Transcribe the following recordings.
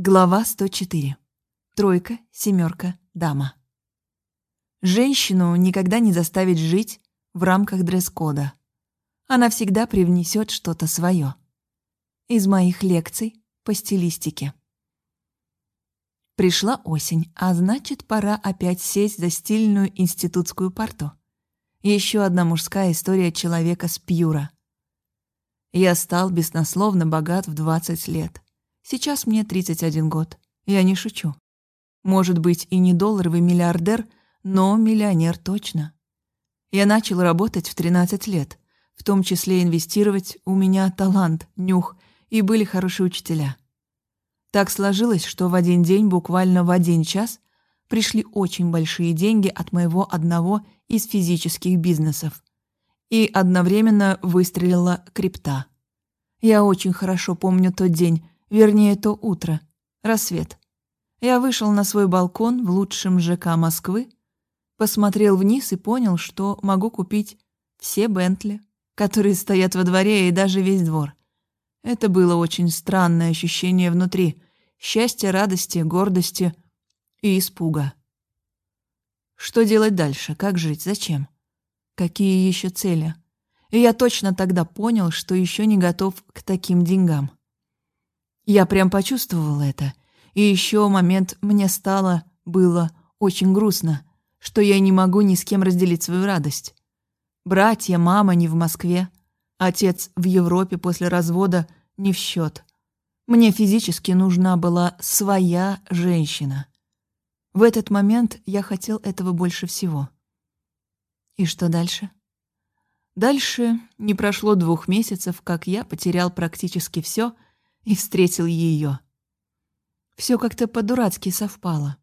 Глава 104. Тройка, семерка, дама. Женщину никогда не заставить жить в рамках дресс-кода. Она всегда привнесет что-то свое. Из моих лекций по стилистике. Пришла осень, а значит, пора опять сесть за стильную институтскую парту. Еще одна мужская история человека с пьюра. Я стал беснословно богат в 20 лет. Сейчас мне 31 год. Я не шучу. Может быть, и не долларовый миллиардер, но миллионер точно. Я начал работать в 13 лет, в том числе инвестировать, у меня талант, нюх, и были хорошие учителя. Так сложилось, что в один день, буквально в один час, пришли очень большие деньги от моего одного из физических бизнесов. И одновременно выстрелила крипта. Я очень хорошо помню тот день, Вернее, то утро. Рассвет. Я вышел на свой балкон в лучшем ЖК Москвы, посмотрел вниз и понял, что могу купить все Бентли, которые стоят во дворе и даже весь двор. Это было очень странное ощущение внутри. Счастья, радости, гордости и испуга. Что делать дальше? Как жить? Зачем? Какие еще цели? И я точно тогда понял, что еще не готов к таким деньгам. Я прям почувствовала это. И еще момент мне стало, было очень грустно, что я не могу ни с кем разделить свою радость. Братья, мама не в Москве, отец в Европе после развода не в счет. Мне физически нужна была своя женщина. В этот момент я хотел этого больше всего. И что дальше? Дальше не прошло двух месяцев, как я потерял практически все — и встретил ее. Все как-то по-дурацки совпало.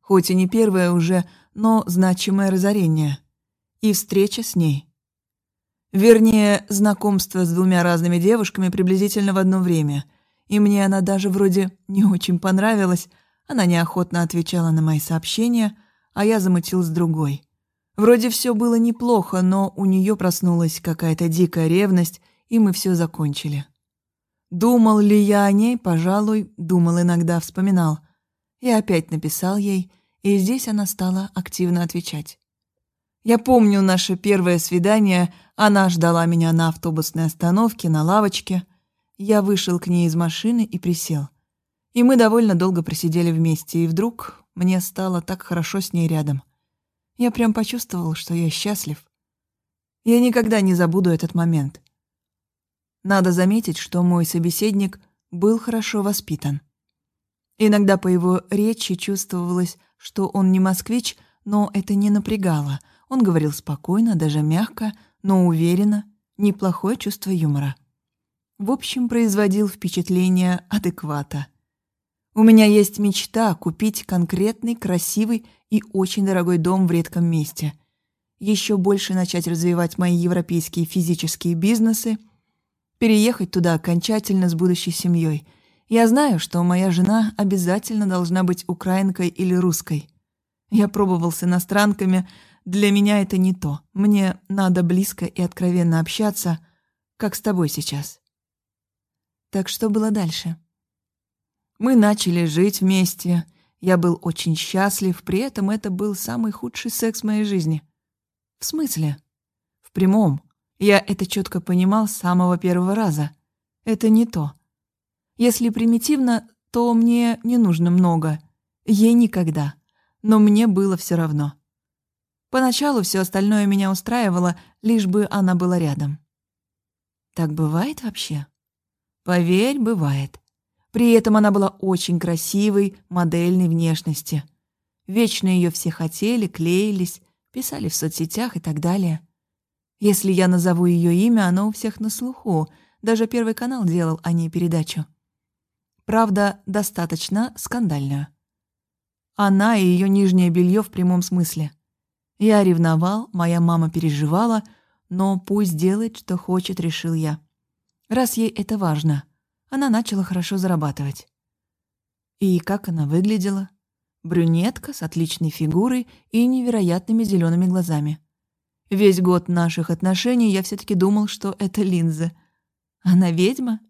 Хоть и не первое уже, но значимое разорение. И встреча с ней. Вернее, знакомство с двумя разными девушками приблизительно в одно время. И мне она даже вроде не очень понравилась. Она неохотно отвечала на мои сообщения, а я замутил с другой. Вроде все было неплохо, но у нее проснулась какая-то дикая ревность, и мы все закончили. Думал ли я о ней, пожалуй, думал иногда, вспоминал. Я опять написал ей, и здесь она стала активно отвечать. Я помню наше первое свидание, она ждала меня на автобусной остановке, на лавочке. Я вышел к ней из машины и присел. И мы довольно долго просидели вместе, и вдруг мне стало так хорошо с ней рядом. Я прям почувствовал, что я счастлив. Я никогда не забуду этот момент. Надо заметить, что мой собеседник был хорошо воспитан. Иногда по его речи чувствовалось, что он не москвич, но это не напрягало. Он говорил спокойно, даже мягко, но уверенно, неплохое чувство юмора. В общем, производил впечатление адеквата. У меня есть мечта купить конкретный, красивый и очень дорогой дом в редком месте. Еще больше начать развивать мои европейские физические бизнесы — переехать туда окончательно с будущей семьей. Я знаю, что моя жена обязательно должна быть украинкой или русской. Я пробовал с иностранками, для меня это не то. Мне надо близко и откровенно общаться, как с тобой сейчас. Так что было дальше? Мы начали жить вместе. Я был очень счастлив, при этом это был самый худший секс в моей жизни. В смысле? В прямом. Я это четко понимал с самого первого раза. Это не то. Если примитивно, то мне не нужно много. Ей никогда. Но мне было все равно. Поначалу все остальное меня устраивало, лишь бы она была рядом. Так бывает вообще? Поверь, бывает. При этом она была очень красивой, модельной внешности. Вечно ее все хотели, клеились, писали в соцсетях и так далее. Если я назову ее имя, оно у всех на слуху. Даже Первый канал делал о ней передачу. Правда, достаточно скандальную. Она и ее нижнее белье в прямом смысле. Я ревновал, моя мама переживала, но пусть делает, что хочет, решил я. Раз ей это важно, она начала хорошо зарабатывать. И как она выглядела? Брюнетка с отличной фигурой и невероятными зелеными глазами. Весь год наших отношений я все таки думал, что это линза. Она ведьма?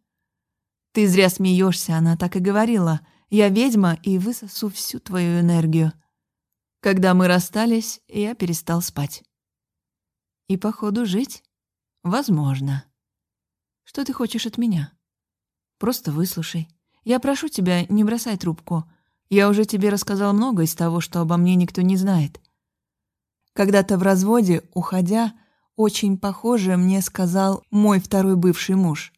Ты зря смеешься, она так и говорила. Я ведьма и высосу всю твою энергию. Когда мы расстались, я перестал спать. И, походу, жить? Возможно. Что ты хочешь от меня? Просто выслушай. Я прошу тебя, не бросай трубку. Я уже тебе рассказал много из того, что обо мне никто не знает. Когда-то в разводе, уходя, очень похоже мне сказал мой второй бывший муж.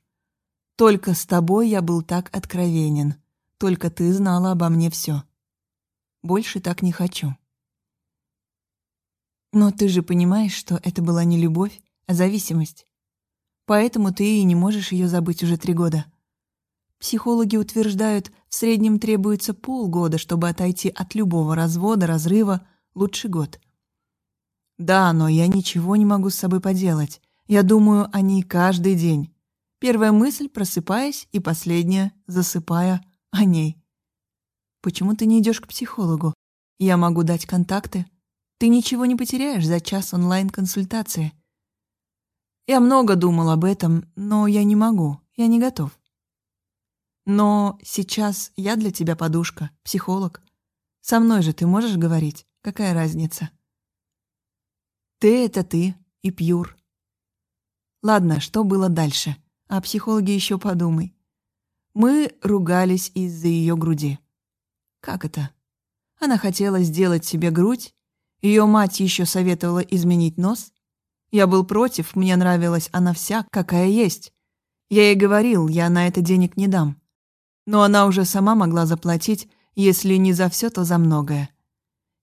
Только с тобой я был так откровенен. Только ты знала обо мне все. Больше так не хочу. Но ты же понимаешь, что это была не любовь, а зависимость. Поэтому ты и не можешь ее забыть уже три года. Психологи утверждают, в среднем требуется полгода, чтобы отойти от любого развода, разрыва, лучше год. Да, но я ничего не могу с собой поделать. Я думаю о ней каждый день. Первая мысль, просыпаясь, и последняя, засыпая, о ней. Почему ты не идешь к психологу? Я могу дать контакты. Ты ничего не потеряешь за час онлайн-консультации. Я много думал об этом, но я не могу, я не готов. Но сейчас я для тебя подушка, психолог. Со мной же ты можешь говорить, какая разница? Ты — это ты и Пьюр. Ладно, что было дальше? О психологе еще подумай. Мы ругались из-за ее груди. Как это? Она хотела сделать себе грудь, ее мать еще советовала изменить нос. Я был против, мне нравилась она вся, какая есть. Я ей говорил, я на это денег не дам. Но она уже сама могла заплатить, если не за все, то за многое.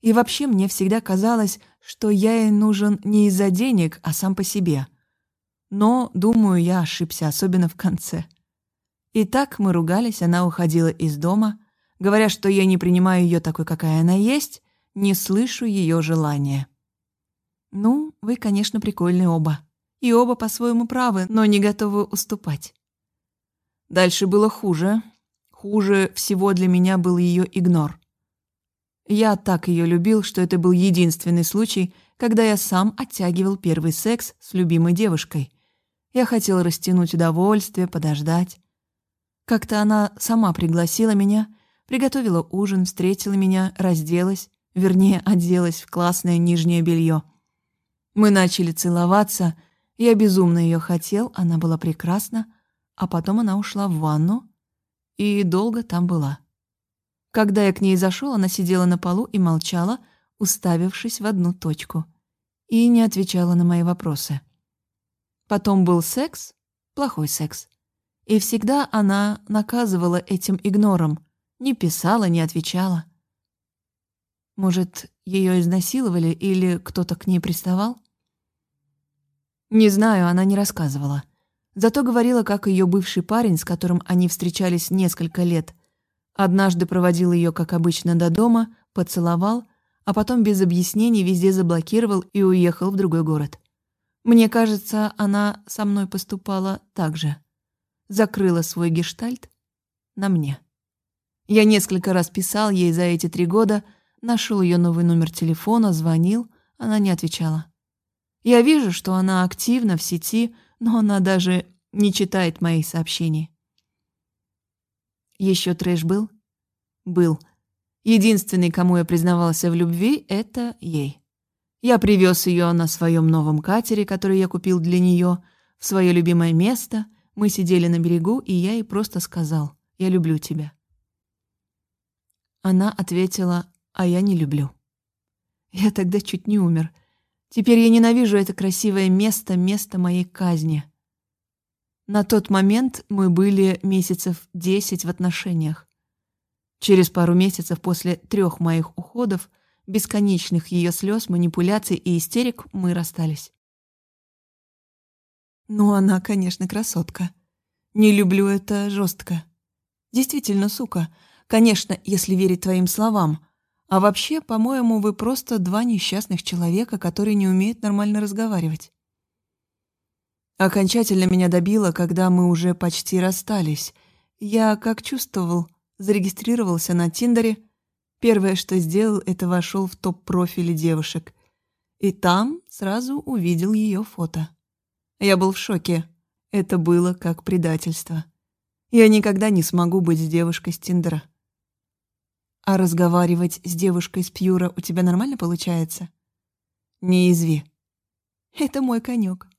И вообще мне всегда казалось, что я ей нужен не из-за денег, а сам по себе. Но, думаю, я ошибся, особенно в конце. И так мы ругались, она уходила из дома, говоря, что я не принимаю ее такой, какая она есть, не слышу ее желания. Ну, вы, конечно, прикольные оба. И оба по-своему правы, но не готовы уступать. Дальше было хуже. Хуже всего для меня был ее игнор. Я так ее любил, что это был единственный случай, когда я сам оттягивал первый секс с любимой девушкой. Я хотел растянуть удовольствие, подождать. Как-то она сама пригласила меня, приготовила ужин, встретила меня, разделась, вернее, оделась в классное нижнее белье. Мы начали целоваться, я безумно ее хотел, она была прекрасна, а потом она ушла в ванну и долго там была. Когда я к ней зашел, она сидела на полу и молчала, уставившись в одну точку, и не отвечала на мои вопросы. Потом был секс, плохой секс. И всегда она наказывала этим игнором, не писала, не отвечала. Может, ее изнасиловали или кто-то к ней приставал? Не знаю, она не рассказывала. Зато говорила, как ее бывший парень, с которым они встречались несколько лет, однажды проводил ее, как обычно, до дома, поцеловал, а потом без объяснений везде заблокировал и уехал в другой город. Мне кажется, она со мной поступала так же. Закрыла свой гештальт на мне. Я несколько раз писал ей за эти три года, нашел ее новый номер телефона, звонил, она не отвечала. Я вижу, что она активна в сети, но она даже не читает мои сообщения. Еще трэш был? Был. Единственный, кому я признавался в любви, это ей. Я привез ее на своем новом катере, который я купил для нее, в свое любимое место. Мы сидели на берегу, и я ей просто сказал «Я люблю тебя». Она ответила «А я не люблю». Я тогда чуть не умер. Теперь я ненавижу это красивое место, место моей казни. На тот момент мы были месяцев десять в отношениях. Через пару месяцев после трех моих уходов – бесконечных ее слез, манипуляций и истерик мы расстались. Ну, она, конечно, красотка. Не люблю это жестко. Действительно, сука. Конечно, если верить твоим словам. А вообще, по-моему, вы просто два несчастных человека, которые не умеют нормально разговаривать. Окончательно меня добило, когда мы уже почти расстались. Я, как чувствовал, зарегистрировался на Тиндере, Первое, что сделал, это вошел в топ-профили девушек. И там сразу увидел ее фото. Я был в шоке. Это было как предательство. Я никогда не смогу быть с девушкой с Тиндера. А разговаривать с девушкой с Пьюра у тебя нормально получается? Не изви. Это мой конек.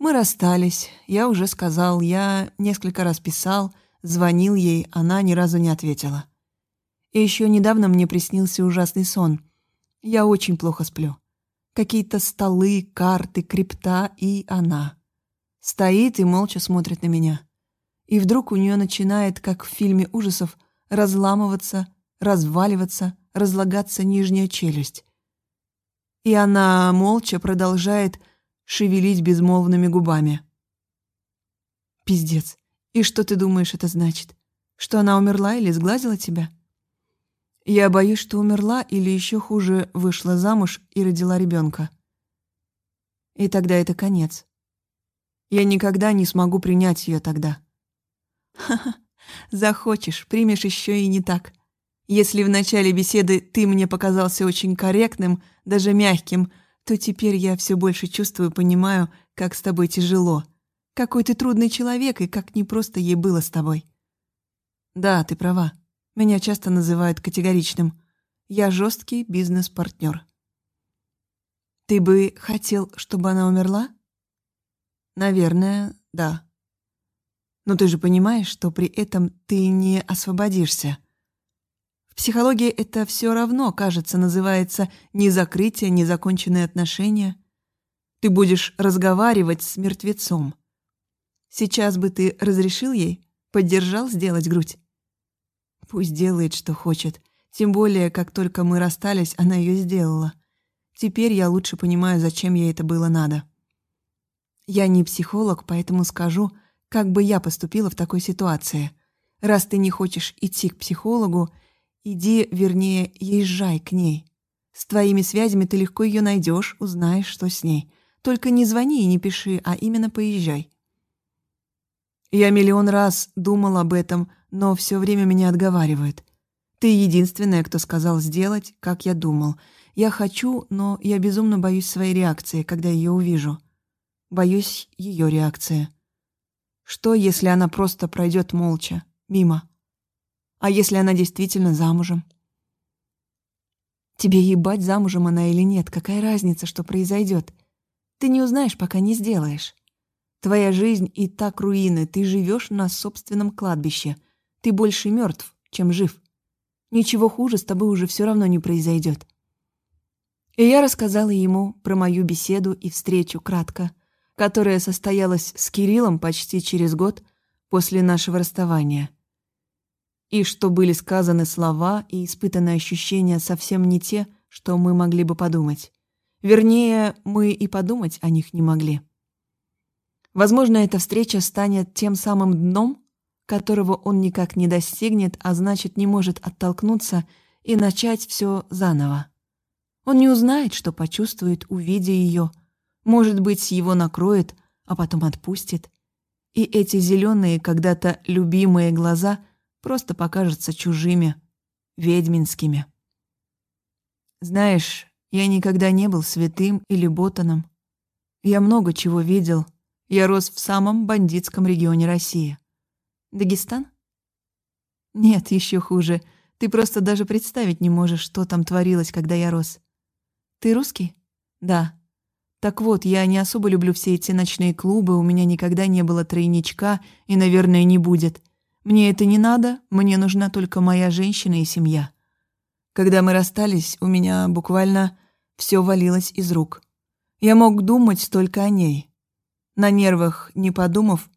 Мы расстались, я уже сказал, я несколько раз писал, звонил ей, она ни разу не ответила. И еще недавно мне приснился ужасный сон. Я очень плохо сплю. Какие-то столы, карты, крипта и она. Стоит и молча смотрит на меня. И вдруг у нее начинает, как в фильме ужасов, разламываться, разваливаться, разлагаться нижняя челюсть. И она молча продолжает шевелить безмолвными губами. Пиздец. И что ты думаешь это значит? Что она умерла или сглазила тебя? Я боюсь, что умерла или еще хуже, вышла замуж и родила ребенка. И тогда это конец. Я никогда не смогу принять ее тогда. Ха-ха, захочешь, примешь еще и не так. Если в начале беседы ты мне показался очень корректным, даже мягким, то теперь я все больше чувствую, понимаю, как с тобой тяжело. Какой ты трудный человек и как непросто ей было с тобой. Да, ты права. Меня часто называют категоричным. Я жесткий бизнес-партнер. Ты бы хотел, чтобы она умерла? Наверное, да. Но ты же понимаешь, что при этом ты не освободишься. В психологии это все равно, кажется, называется не закрытие, не законченные отношения. Ты будешь разговаривать с мертвецом. Сейчас бы ты разрешил ей, поддержал сделать грудь? Пусть делает, что хочет. Тем более, как только мы расстались, она ее сделала. Теперь я лучше понимаю, зачем ей это было надо. Я не психолог, поэтому скажу, как бы я поступила в такой ситуации. Раз ты не хочешь идти к психологу, Иди, вернее, езжай к ней. С твоими связями ты легко ее найдешь, узнаешь, что с ней. Только не звони и не пиши, а именно поезжай. Я миллион раз думал об этом, но все время меня отговаривают. Ты единственная, кто сказал сделать, как я думал. Я хочу, но я безумно боюсь своей реакции, когда ее увижу. Боюсь ее реакции. Что, если она просто пройдет молча, мимо? А если она действительно замужем? Тебе ебать, замужем она или нет, какая разница, что произойдет? Ты не узнаешь, пока не сделаешь. Твоя жизнь и так руины, ты живешь на собственном кладбище. Ты больше мертв, чем жив. Ничего хуже с тобой уже все равно не произойдет. И я рассказала ему про мою беседу и встречу кратко, которая состоялась с Кириллом почти через год после нашего расставания — и что были сказаны слова и испытанные ощущения совсем не те, что мы могли бы подумать. Вернее, мы и подумать о них не могли. Возможно, эта встреча станет тем самым дном, которого он никак не достигнет, а значит, не может оттолкнуться и начать все заново. Он не узнает, что почувствует, увидя ее. Может быть, его накроет, а потом отпустит. И эти зеленые, когда-то любимые глаза — просто покажутся чужими, ведьминскими. Знаешь, я никогда не был святым или ботаном. Я много чего видел. Я рос в самом бандитском регионе России. Дагестан? Нет, еще хуже. Ты просто даже представить не можешь, что там творилось, когда я рос. Ты русский? Да. Так вот, я не особо люблю все эти ночные клубы, у меня никогда не было тройничка и, наверное, не будет. Мне это не надо, мне нужна только моя женщина и семья. Когда мы расстались, у меня буквально все валилось из рук. Я мог думать только о ней. На нервах, не подумав,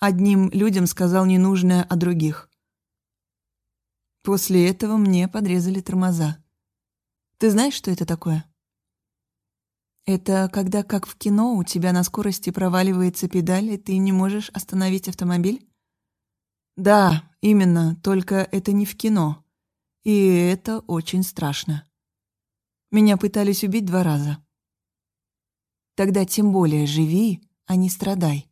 одним людям сказал ненужное о других. После этого мне подрезали тормоза. Ты знаешь, что это такое? Это когда, как в кино, у тебя на скорости проваливается педаль, и ты не можешь остановить автомобиль? Да, именно, только это не в кино. И это очень страшно. Меня пытались убить два раза. Тогда тем более живи, а не страдай.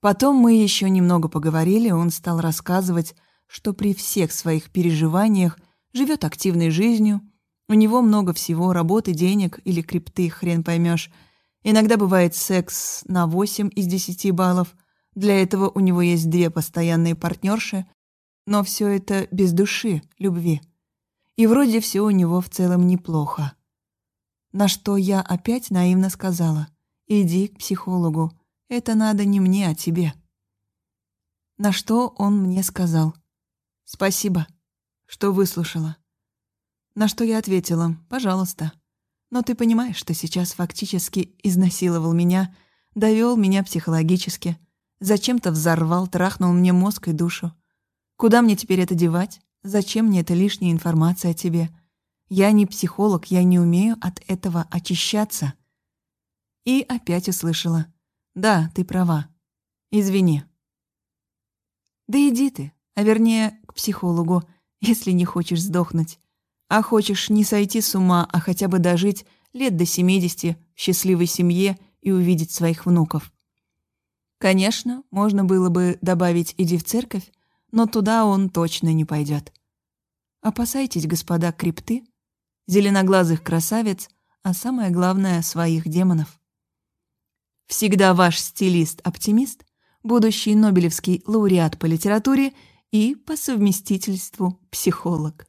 Потом мы еще немного поговорили, он стал рассказывать, что при всех своих переживаниях живет активной жизнью, у него много всего, работы, денег или крипты, хрен поймешь. Иногда бывает секс на 8 из 10 баллов, Для этого у него есть две постоянные партнерши, но все это без души, любви. И вроде все у него в целом неплохо. На что я опять наивно сказала, иди к психологу, это надо не мне, а тебе. На что он мне сказал, спасибо, что выслушала. На что я ответила, пожалуйста. Но ты понимаешь, что сейчас фактически изнасиловал меня, довел меня психологически, зачем-то взорвал, трахнул мне мозг и душу. Куда мне теперь это девать? Зачем мне эта лишняя информация о тебе? Я не психолог, я не умею от этого очищаться. И опять услышала. Да, ты права. Извини. Да иди ты, а вернее, к психологу, если не хочешь сдохнуть. А хочешь не сойти с ума, а хотя бы дожить лет до 70 в счастливой семье и увидеть своих внуков. Конечно, можно было бы добавить «иди в церковь», но туда он точно не пойдет. Опасайтесь, господа крипты, зеленоглазых красавиц, а самое главное — своих демонов. Всегда ваш стилист-оптимист, будущий Нобелевский лауреат по литературе и, по совместительству, психолог.